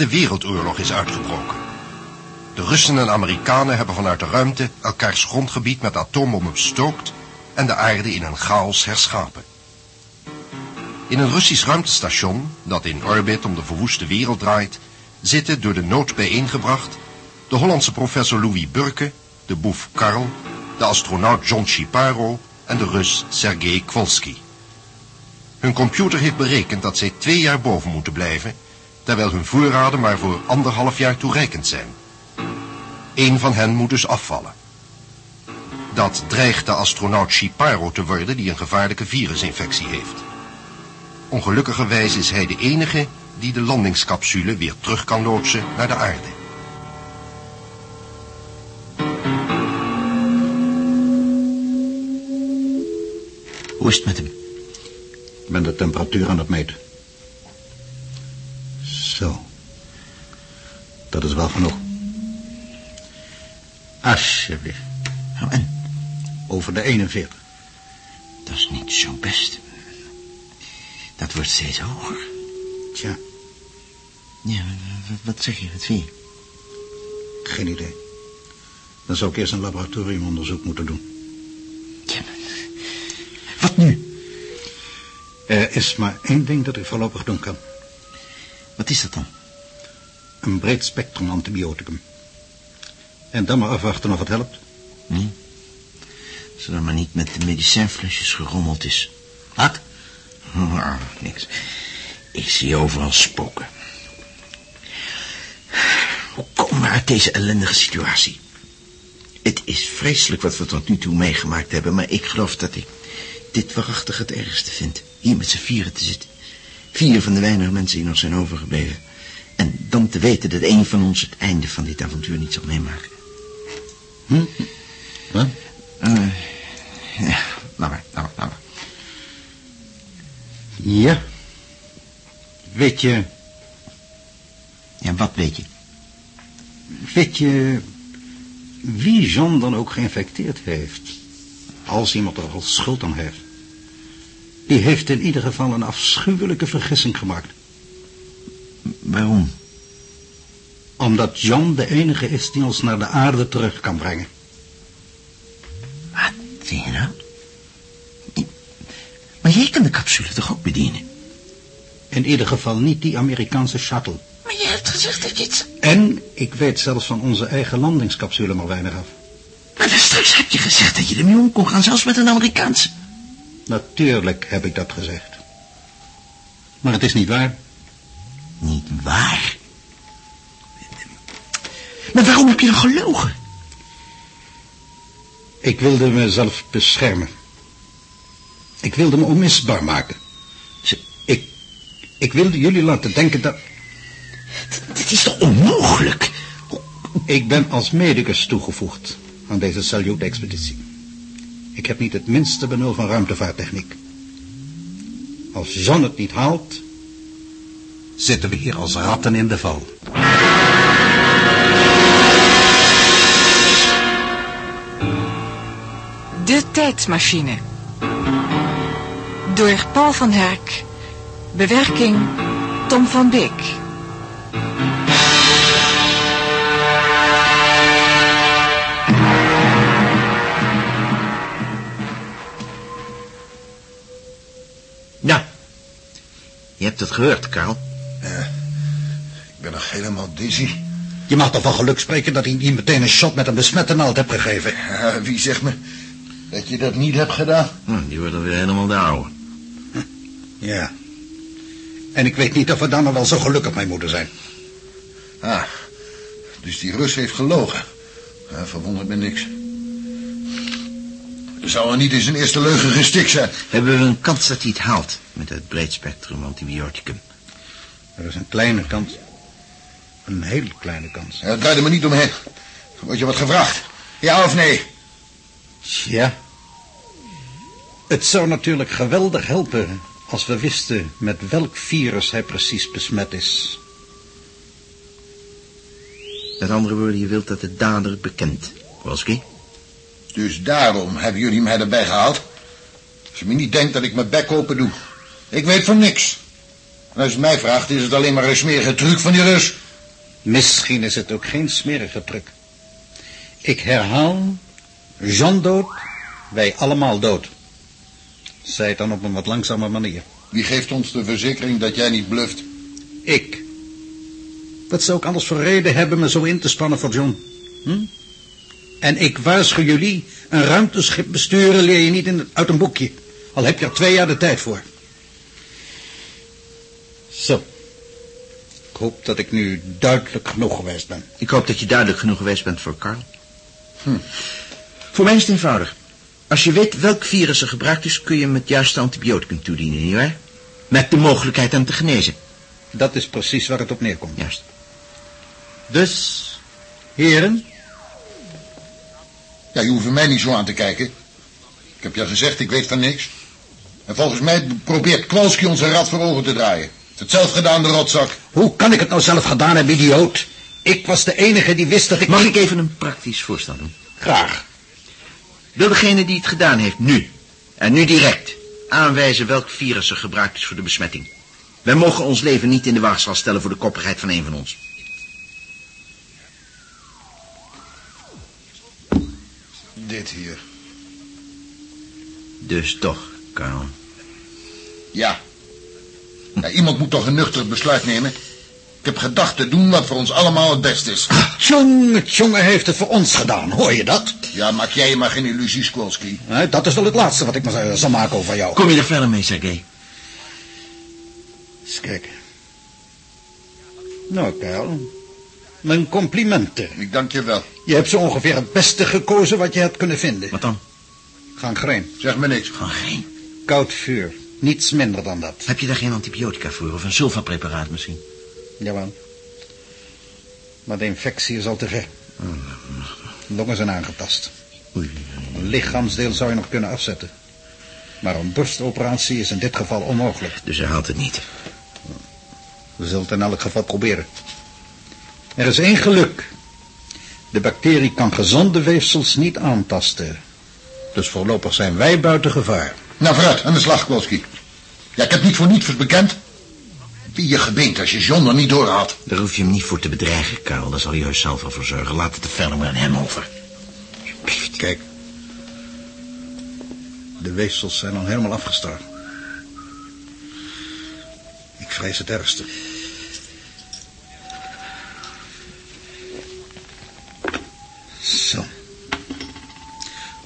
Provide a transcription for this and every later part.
derde wereldoorlog is uitgebroken. De Russen en Amerikanen hebben vanuit de ruimte elkaars grondgebied met atoombommen bestookt en de aarde in een chaos herschapen. In een Russisch ruimtestation, dat in orbit om de verwoeste wereld draait, zitten door de nood bijeengebracht de Hollandse professor Louis Burke, de boef Karl, de astronaut John Shiparo en de Rus Sergei Kwolski. Hun computer heeft berekend dat zij twee jaar boven moeten blijven, terwijl hun voorraden maar voor anderhalf jaar toereikend zijn. Eén van hen moet dus afvallen. Dat dreigt de astronaut Shiparo te worden die een gevaarlijke virusinfectie heeft. Ongelukkigerwijs is hij de enige die de landingscapsule weer terug kan loodsen naar de aarde. Hoe is het met hem? Ik ben de temperatuur aan het meten. Zo. Dat is wel genoeg. Alsjeblieft. Nou, en? Over de 41. Dat is niet zo best. Dat wordt steeds hoger. Tja, Ja, wat zeg je? Wat vind je? geen idee. Dan zou ik eerst een laboratoriumonderzoek moeten doen. Ja, maar- Wat nu? Er is maar één ding dat ik voorlopig doen kan. Wat is dat dan? Een breed spectrum antibioticum. En dan maar afwachten of het helpt. Nee. Zolang maar niet met de medicijnflesjes gerommeld is. Wat? Oh, niks. Ik zie overal spoken. Hoe komen we uit deze ellendige situatie? Het is vreselijk wat we tot nu toe meegemaakt hebben, maar ik geloof dat ik dit waarachtig het ergste vind. Hier met z'n vieren te zitten. Vier van de weinige mensen die nog zijn overgebleven. En dan te weten dat een van ons het einde van dit avontuur niet zal meemaken. Hm? Wat? Eh, ja, laat maar, laat maar, laat maar. Ja. Weet je, Ja, wat weet je? weet je wie Jean dan ook geïnfecteerd heeft? Als iemand er al schuld aan heeft. Die heeft in ieder geval een afschuwelijke vergissing gemaakt. Waarom? Omdat Jean de enige is die ons naar de aarde terug kan brengen. Wat zeg je nou? Maar jij kan de capsule toch ook bedienen? In ieder geval niet die Amerikaanse shuttle. Maar je hebt gezegd dat je het... En ik weet zelfs van onze eigen landingscapsule maar weinig af. Maar straks heb je gezegd dat je ermee om kon gaan, zelfs met een Amerikaanse. Natuurlijk heb ik dat gezegd. Maar het is niet waar. Niet waar? Maar waarom heb je dan gelogen? Ik wilde mezelf beschermen. Ik wilde me onmisbaar maken. Ze- Ik, ik wilde jullie laten denken dat... Dit is toch onmogelijk? Ik ben als medicus toegevoegd aan deze Salyut-expeditie. Ik heb niet het minste benul van ruimtevaarttechniek. Als Jean het niet haalt, zitten we hier als ratten in de val. De tijdsmachine. Door Paul van Herk. Bewerking Tom van Beek. Je hebt het gehoord, Karl. Ik ben nog helemaal dizzy. Je mag toch van geluk spreken dat hij niet meteen een shot met een besmette naald hebt gegeven. Ja, wie zegt me dat je dat niet hebt gedaan? Hm, die wordt dan weer helemaal de oude. Ja. En ik weet niet of we daar nog wel zo gelukkig mee moeten zijn. Ah, dus die Rus heeft gelogen. Ja, verwondert me niks. Zou er niet in zijn eerste leugen gestikt zijn? Hebben we een kans dat hij het haalt met het breedspectrum antibioticum? Er is een kleine kans. Een hele kleine kans. Ja, draai er maar niet omheen. Word je wat gevraagd? Ja of nee? Ja. Het zou natuurlijk geweldig helpen als we wisten met welk virus hij precies besmet is. Met andere woorden, je wilt dat de dader bekend. Wolski? Dus daarom hebben jullie mij erbij gehaald. Als je me niet denkt dat ik mijn bek open doe. Ik weet van niks. En als je mij vraagt, is het alleen maar een smerige truc van die Rus. Misschien is het ook geen smerige truc. Ik herhaal, Jean dood, wij allemaal dood. Zij het dan op een wat langzame manier. Wie geeft ons de verzekering dat jij niet bluft? Ik. Wat zou ik anders voor reden hebben me zo in te spannen voor John? Hm? En ik waarschuw jullie, een ruimteschip besturen leer je niet in, uit een boekje. Al heb je er twee jaar de tijd voor. Zo. Ik hoop dat ik nu duidelijk genoeg geweest ben. Ik hoop dat je duidelijk genoeg geweest bent voor Carl. Hm. Voor mij is het eenvoudig. Als je weet welk virus er gebruikt is, kun je hem het juiste antibioticum toedienen, nietwaar? Met de mogelijkheid hem te genezen. Dat is precies waar het op neerkomt. Juist. Dus, heren, Ja, je hoeft mij niet zo aan te kijken. Ik heb je al gezegd, ik weet van niks. En volgens mij probeert Kwalski ons een rad voor ogen te draaien. Het het zelf gedaan, de rotzak. hoe kan ik het nou zelf gedaan hebben, idioot? Ik was de enige die wist dat ik... Mag ik even een praktisch voorstel doen? Graag. Wil degene die het gedaan heeft nu, en nu direct, aanwijzen welk virus er gebruikt is voor de besmetting? Wij mogen ons leven niet in de waagschaal stellen voor de koppigheid van een van ons. Dit hier. Dus toch, Karl. Ja. ja. Iemand moet toch een nuchter besluit nemen. Ik heb gedacht te doen wat voor ons allemaal het beste is. Tjonge, tjonge heeft het voor ons gedaan, hoor je dat? Ja, maak jij je maar geen illusies, Kwalski. Hè, dat is wel het laatste wat ik me zou- zal maken over jou. Kom je er verder mee, Sergej? Eens kijken. Nou, Karel. Mijn complimenten. Ik dank je wel. Je hebt zo ongeveer het beste gekozen wat je hebt kunnen vinden. Wat dan? Gangreen. Zeg me niks. Gewoon geen. Koud vuur. Niets minder dan dat. Heb je daar geen antibiotica voor of een sulfapreparaat misschien? Jawel. Maar de infectie is al te ver. Longen zijn aangetast. Oei. Een lichaamsdeel zou je nog kunnen afzetten. Maar een borstoperatie is in dit geval onmogelijk. Dus hij haalt het niet. We zullen het in elk geval proberen. Er is één geluk. De bacterie kan gezonde weefsels niet aantasten. Dus voorlopig zijn wij buiten gevaar. Nou, vooruit, aan de slag, Kwalski. Ja, ik heb niet voor niets bekend. Wie je gebeent als je John er niet door had. Daar hoef je hem niet voor te bedreigen, Karel. Daar zal hij heus zelf wel voor zorgen. Laat het er verder maar aan hem over. Alsjeblieft. Kijk. De weefsels zijn al helemaal afgestorven. Ik vrees het ergste.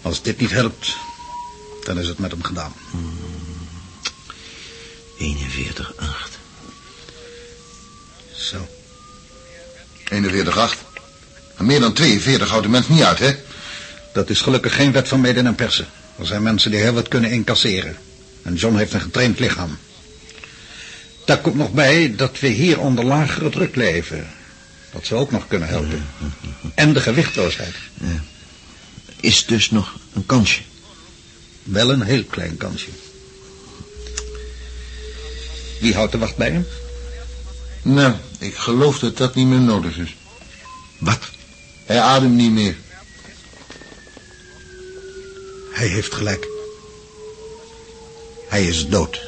Als dit niet helpt, dan is het met hem gedaan. 41,8. Zo. 41,8. En meer dan 42 houdt de mens niet uit, hè? Dat is gelukkig geen wet van mede en persen. Er zijn mensen die heel wat kunnen incasseren. En John heeft een getraind lichaam. Daar komt nog bij dat we hier onder lagere druk leven. Dat zou ook nog kunnen helpen. En de gewichtloosheid. Is dus nog een kansje. Wel een heel klein kansje. Wie houdt de wacht bij hem? Nou, ik geloof dat dat niet meer nodig is. Wat? Hij ademt niet meer. Hij heeft gelijk. Hij is dood.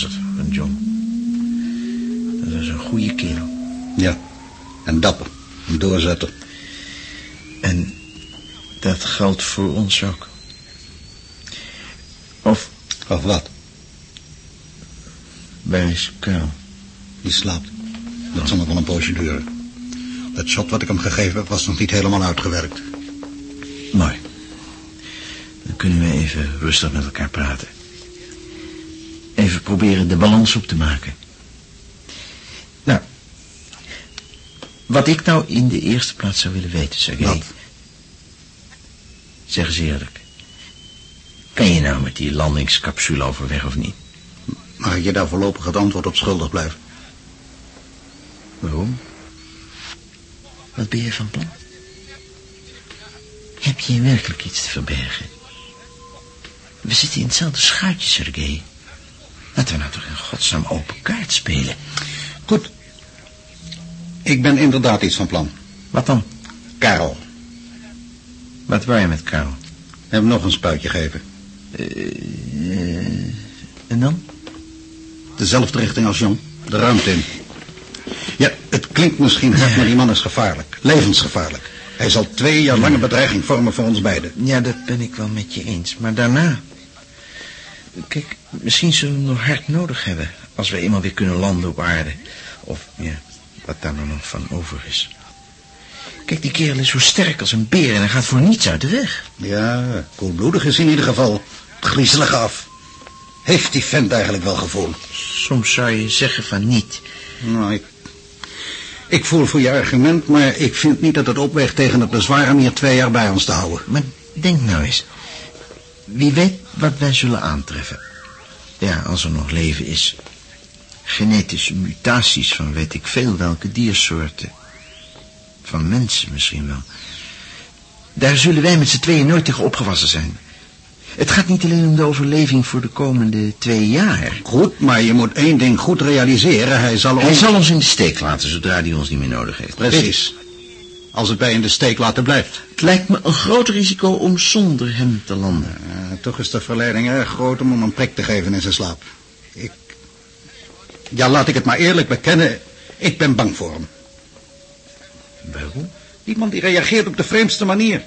Van John. Dat is een goede kerel. Ja. En dapper. Een doorzetter. En dat geldt voor ons ook. Of Of wat? is Karel. Die slaapt. Dat zal nog wel een poosje duren. Dat shot wat ik hem gegeven heb was nog niet helemaal uitgewerkt. Mooi. Dan kunnen we even rustig met elkaar praten. Proberen de balans op te maken. Nou, wat ik nou in de eerste plaats zou willen weten, Sergej. Zeg eens eerlijk. Kan je nou met die landingscapsule overweg of niet? Mag ik je daar voorlopig het antwoord op schuldig blijven? Waarom? Wat ben je van plan? Heb je werkelijk iets te verbergen? We zitten in hetzelfde schuitje, Sergej. Laten we nou toch in godsnaam open kaart spelen. Goed. Ik ben inderdaad iets van plan. Wat dan? Karel, Wat wou je met Karel? hem nog een spuitje geven. En dan? Dezelfde richting als John, de ruimte in. Ja, het klinkt misschien hard, maar die man is gevaarlijk. Levensgevaarlijk. Hij zal twee jaar lange bedreiging vormen voor ons beiden. Ja, dat ben ik wel met je eens. Maar daarna... Kijk, misschien zullen we hem nog hard nodig hebben... als we eenmaal weer kunnen landen op aarde. Of, ja, wat daar nou nog van over is. Kijk, die kerel is zo sterk als een beer... en hij gaat voor niets uit de weg. Ja, koelbloedig is in ieder geval. Het griezelige af. Heeft die vent eigenlijk wel gevoel? Soms zou je zeggen van niet. Nou, ik, ik voel voor je argument, maar ik vind niet dat het opweegt tegen het bezwaar om hier twee jaar bij ons te houden. Maar denk nou eens. Wie weet wat wij zullen aantreffen. Ja, als er nog leven is. Genetische mutaties van weet ik veel welke diersoorten. Van mensen misschien wel. Daar zullen wij met z'n tweeën nooit tegen opgewassen zijn. Het gaat niet alleen om de overleving voor de komende twee jaar. Goed, maar je moet één ding goed realiseren. Hij zal Hij ons... zal ons in de steek laten zodra hij ons niet meer nodig heeft. Precies. Als het bij in de steek laten blijft. Het lijkt me een groot risico om zonder hem te landen. Eh, toch is de verleiding erg groot om hem een prik te geven in zijn slaap. Ik... Ja, laat ik het maar eerlijk bekennen. Ik ben bang voor hem. Waarom? Die man die reageert op de vreemdste manier.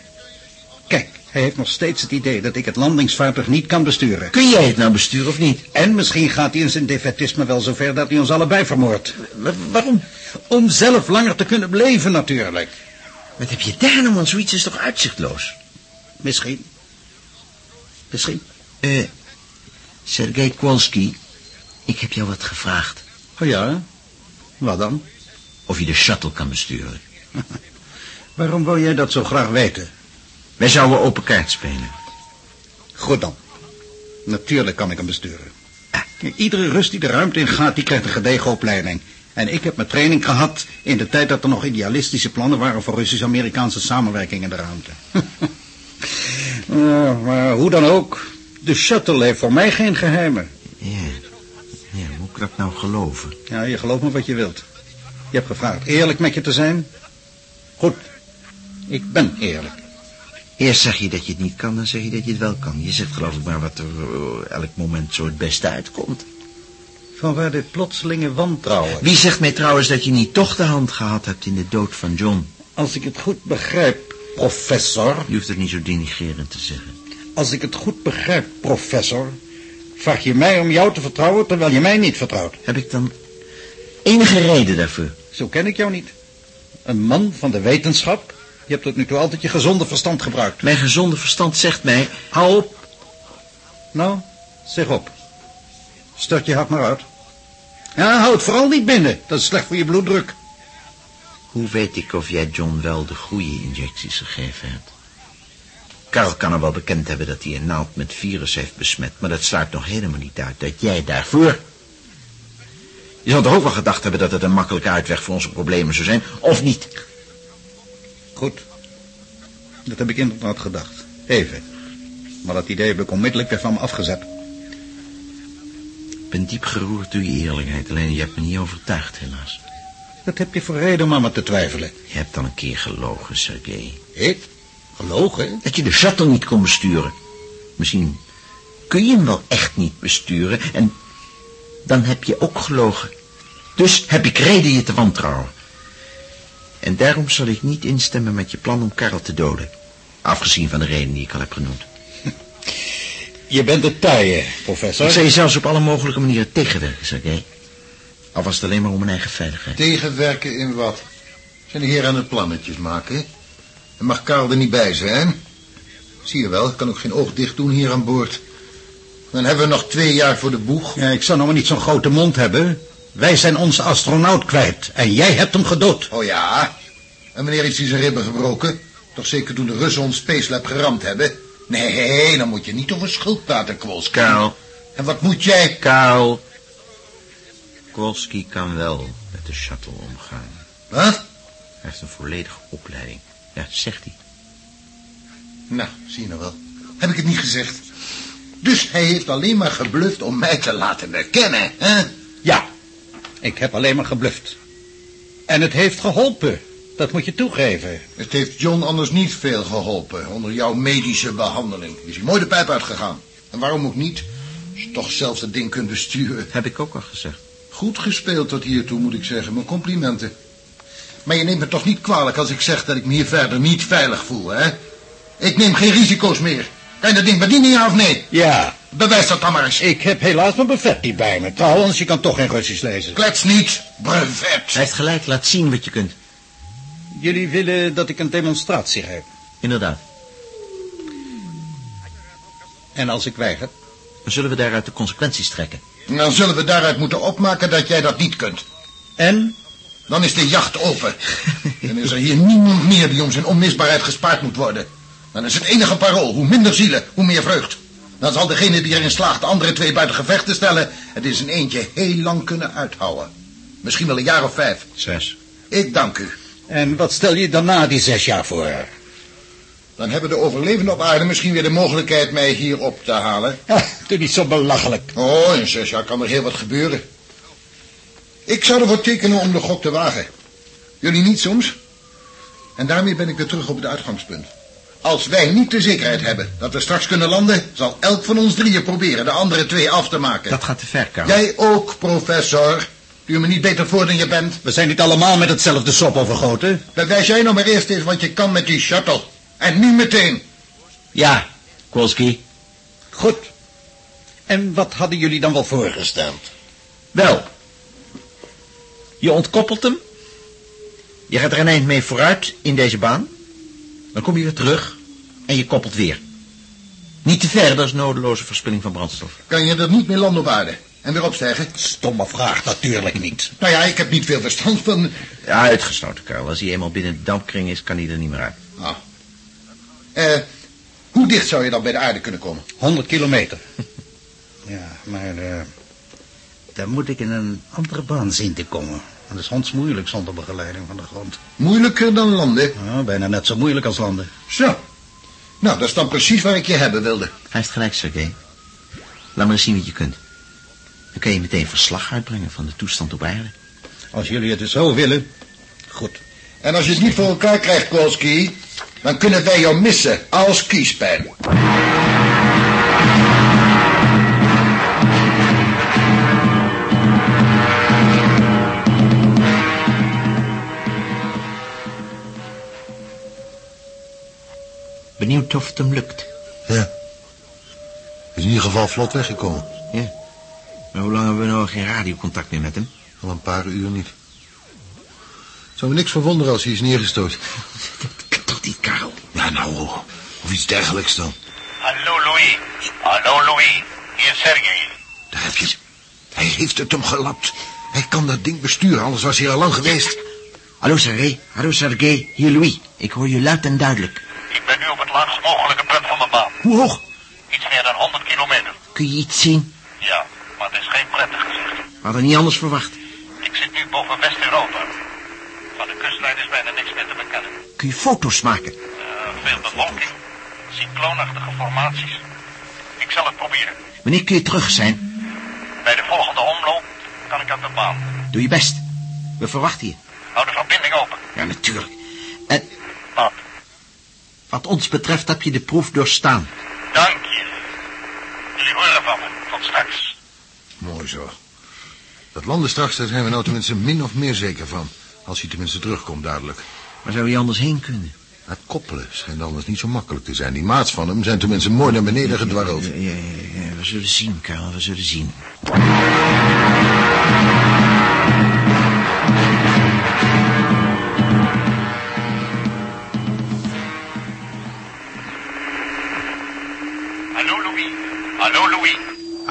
Kijk, hij heeft nog steeds het idee dat ik het landingsvaartuig niet kan besturen. Kun jij het nou besturen of niet? En misschien gaat hij in zijn defetisme wel zover dat hij ons allebei vermoordt. Wa- waarom? Om zelf langer te kunnen blijven natuurlijk. Wat heb je daar nou, man? Zoiets is toch uitzichtloos? Misschien. Misschien. Eh, Sergei Kowalski, ik heb jou wat gevraagd. Oh ja? Wat dan? Of je de shuttle kan besturen. Waarom wil jij dat zo graag weten? Wij zouden open kaart spelen. Goed dan. Natuurlijk kan ik hem besturen. Iedere rust die de ruimte in gaat, die krijgt een gedegen opleiding. En ik heb mijn training gehad in de tijd dat er nog idealistische plannen waren voor Russisch-Amerikaanse samenwerking in de ruimte. Ja, maar hoe dan ook, de shuttle heeft voor mij geen geheimen. Ja. Ja, hoe moet ik dat nou geloven? Ja, je gelooft me wat je wilt. Je hebt gevraagd eerlijk met je te zijn. Goed, ik ben eerlijk. Eerst zeg je dat je het niet kan, dan zeg je dat je het wel kan. Je zegt geloof ik maar wat er eh, elk moment zo het beste uitkomt. Van waar dit plotselinge wantrouwen? Wie zegt mij trouwens dat je niet toch de hand gehad hebt in de dood van John? Als ik het goed begrijp, professor... Je hoeft het niet zo denigrerend te zeggen. Als ik het goed begrijp, professor... vraag je mij om jou te vertrouwen terwijl je mij niet vertrouwt. Heb ik dan enige reden daarvoor? Zo ken ik jou niet. Een man van de wetenschap. Je hebt tot nu toe altijd je gezonde verstand gebruikt. Mijn gezonde verstand zegt mij, hou op. Nou, zeg op. Stort je hart maar uit. Ja, hou het vooral niet binnen. Dat is slecht voor je bloeddruk. Hoe weet ik of jij John wel de goede injecties gegeven hebt? Karl kan er wel bekend hebben dat hij een naald met virus heeft besmet, maar dat sluit nog helemaal niet uit dat jij daarvoor... Je zou toch ook wel gedacht hebben dat het een makkelijke uitweg voor onze problemen zou zijn, of niet? Goed. Dat heb ik inderdaad gedacht. Even. Maar dat idee heb ik onmiddellijk weer van me afgezet. Ben diep geroerd door je eerlijkheid, alleen je hebt me niet overtuigd, helaas. Dat heb je voor reden om aan me te twijfelen. Je hebt al een keer gelogen, Sergei. Ik? Gelogen? Dat je de shuttle niet kon besturen. Misschien kun je hem wel echt niet besturen en dan heb je ook gelogen. Dus heb ik reden je te wantrouwen. En daarom zal ik niet instemmen met je plan om Karel te doden. Afgezien van de reden die ik al heb genoemd. Je bent de taaie, professor. Ik zal je zelfs op alle mogelijke manieren tegenwerken, Sergei. Al was het alleen maar om mijn eigen veiligheid. Tegenwerken in wat? Zijn de heren aan het plannetjes maken? En mag Karel er niet bij zijn? Zie je wel, ik kan ook geen oog dicht doen hier aan boord. Dan hebben we nog twee jaar voor de boeg. Ja, ik zou nog maar niet zo'n grote mond hebben. Wij zijn onze astronaut kwijt. En jij hebt hem gedood. Oh ja? En wanneer heeft hij zijn ribben gebroken? Toch zeker toen de Russen ons Space Lab geramd hebben? Nee, dan moet je niet over schuld praten, Kwolski. Karel, En wat moet jij? Karel. Kowalski kan wel met de shuttle omgaan. Wat? Hij heeft een volledige opleiding. Ja, zegt hij. Nou, zie je nou wel. Heb ik het niet gezegd? Dus hij heeft alleen maar gebluft om mij te laten bekennen, hè? Ja, ik heb alleen maar gebluft. En het heeft geholpen. Dat moet je toegeven. Het heeft John anders niet veel geholpen onder jouw medische behandeling. Is hij mooi de pijp uitgegaan. En waarom ook niet? Als je toch zelf dat ding kunt besturen. Heb ik ook al gezegd. Goed gespeeld tot hiertoe, moet ik zeggen. Mijn complimenten. Maar je neemt me toch niet kwalijk als ik zeg dat ik me hier verder niet veilig voel, hè? Ik neem geen risico's meer. Kan je dat ding bedienen, ja of nee? Ja, Bewijs dat dan maar eens. ik heb helaas mijn buffet niet bij me. Trouwens, je kan toch geen Russisch lezen. Klets niet, brevet. Hij heeft gelijk, laat zien wat je kunt. Jullie willen dat ik een demonstratie geef. Inderdaad. En als ik weiger? Dan zullen we daaruit de consequenties trekken. Dan zullen we daaruit moeten opmaken dat jij dat niet kunt. En? Dan is de jacht open. Dan is er hier niemand meer die om zijn onmisbaarheid gespaard moet worden. Dan is het enige parool, hoe minder zielen, hoe meer vreugd. Dan zal degene die erin slaagt de andere twee buiten gevecht te stellen... het in zijn eentje heel lang kunnen uithouden. Misschien wel een jaar of vijf. Zes. Ik dank u. En wat stel je dan na die zes jaar voor? Dan hebben de overlevenden op aarde misschien weer de mogelijkheid mij hier op te halen. Ja, doe niet zo belachelijk. Oh, in zes jaar kan er heel wat gebeuren. Ik zou ervoor tekenen om de gok te wagen. Jullie niet soms? En daarmee ben ik weer terug op het uitgangspunt. Als wij niet de zekerheid hebben dat we straks kunnen landen... zal elk van ons drieën proberen de andere twee af te maken. Dat gaat te ver, Karel. Jij ook, professor. Je me niet beter voor dan je bent. We zijn niet allemaal met hetzelfde sop overgoten. Bewijs jij nou maar eerst eens wat je kan met die shuttle. En nu meteen. Ja, Kolski. Goed. En wat hadden jullie dan wel voorgesteld? Wel. Je ontkoppelt hem. Je gaat er een eind mee vooruit in deze baan. Dan kom je weer terug en je koppelt weer. Niet te ver, dat is nodeloze verspilling van brandstof. Kan je er niet meer landen op aarde? En weer opstijgen? Stomme vraag, natuurlijk niet. Nou ja, ik heb niet veel verstand van... Ja, uitgesloten, Karel. Als hij eenmaal binnen de dampkring is, kan hij er niet meer uit. Ah. Eh, hoe dicht zou je dan bij de aarde kunnen komen? 100 kilometer. ja, maar eh dan moet ik in een andere baan zien te komen. Dat is hondsmoeilijk zonder begeleiding van de grond. Moeilijker dan landen? Ja, bijna net zo moeilijk als landen. Zo. Nou, dat is dan precies waar ik je hebben wilde. Hij heeft gelijk, Sergej. Laat maar eens zien wat je kunt. Dan kun je meteen verslag uitbrengen van de toestand op aarde. Als jullie het dus zo willen, goed. En als je het niet voor elkaar krijgt, Kolski... dan kunnen wij jou missen als kiespijn. Benieuwd of het hem lukt. Ja. Is in ieder geval vlot weggekomen. Ja. Maar hoe lang hebben we nou geen radiocontact meer met hem? Al een paar uur niet. Zou me niks verwonderen als hij is neergestoot. Dat kan toch niet, Karel? Ja, nou, of iets dergelijks dan. Hallo Louis. Hallo Louis. Hier is Sergej. Daar heb je het. Hij heeft het hem gelapt. Hij kan dat ding besturen, anders was hij al lang geweest. Hallo, Sergej. Hallo, Sergej. Hier, Louis. Ik hoor je luid en duidelijk. Ik ben nu op het laagst mogelijke punt van mijn baan. Hoe hoog? Iets meer dan 100 kilometer. Kun je iets zien? Ja, maar het is geen prettig gezicht. We hadden niet anders verwacht. Ik zit nu boven West-Europa. Van de kustlijn is bijna niks meer te bekennen. Kun je foto's maken? Eh, veel bewolking. Cycloonachtige formaties. Ik zal het proberen. Wanneer kun je terug zijn? Bij de volgende omloop kan ik aan de baan. Doe je best. We verwachten je. Hou de verbinding open. Ja, natuurlijk. En Wat? wat ons betreft heb je de proef doorstaan. Dank je. Jullie horen van me. Tot straks. Dat landen straks, daar zijn we nou tenminste min of meer zeker van. Als hij tenminste terugkomt, duidelijk. Waar zou je anders heen kunnen? Het koppelen schijnt anders niet zo makkelijk te zijn. Die maats van hem zijn tenminste mooi naar beneden gedwarreld. Ja, ja, ja, ja, we zullen zien, Karel. We zullen zien.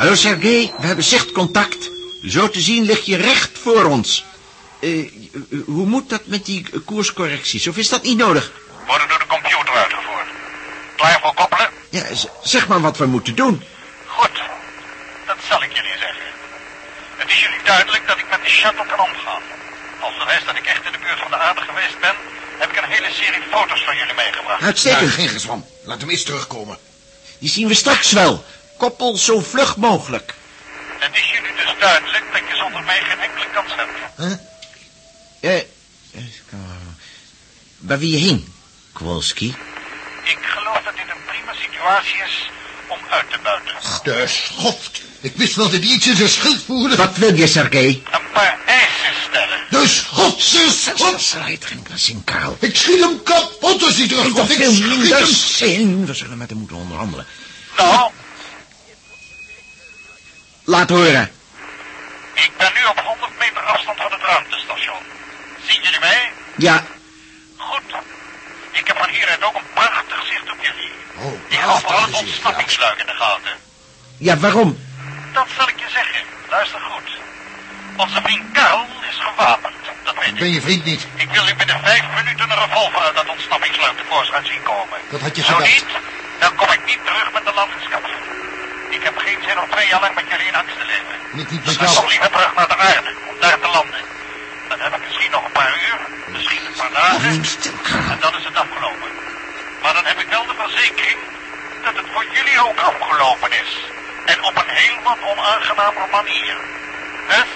Hallo, Sergej. We hebben zichtcontact. Zo te zien lig je recht voor ons. Eh, hoe moet dat met die koerscorrecties? Of is dat niet nodig? Worden door de computer uitgevoerd. Klaar voor koppelen? Ja, zeg maar wat we moeten doen. Goed. Dat zal ik jullie zeggen. Het is jullie duidelijk dat ik met de shuttle kan omgaan. Als bewijs dat ik echt in de buurt van de aarde geweest ben... heb ik een hele serie foto's van jullie meegebracht. Uitstekend. geen gezwam. Laat hem eens terugkomen. Die zien we straks wel. Koppel zo vlug mogelijk. Het is jullie dus duidelijk dat je zonder mij geen enkele kans hebt. Eh, Waar wie je hing, Kowalski? Ik geloof dat dit een prima situatie is om uit te buiten. De schoft. Ik wist wel dat hij iets in zijn schild voerde. Wat wil je, Sergej? Een paar eisen stellen. De schotse schot. Slijtering, Karl. Ik schiet hem kapot als hij terugkomt. toch Ik veel schiet hem... zin? We zullen met hem moeten onderhandelen. Nou, Laat horen. ik ben nu op 100 meter afstand van het ruimtestation. Zien jullie mij? Ja, Goed. Ik heb van hieruit ook een prachtig zicht op jullie. Oh, Ik hou vooral het ontsnappingsluik in de gaten. ja, waarom? Dat zal ik je zeggen. Luister goed. Onze vriend Karl is gewapend. Dat weet Ik ben je vriend niet. Ik wil u binnen vijf minuten een revolver uit dat ontsnappingsluik tevoorschijn zien komen. Dat had je Zo niet, dan kom ik niet terug met de landingskapsel. Ik heb geen zin om twee jaar lang met jullie in angst te leven. Niet Dus met jou. liever terug naar de aarde, om daar te landen. Dan heb ik misschien nog een paar uur, misschien een paar dagen. En dan is het afgelopen. Maar dan heb ik wel de verzekering dat het voor jullie ook afgelopen is. En op een heel wat onaangename manier. Dus,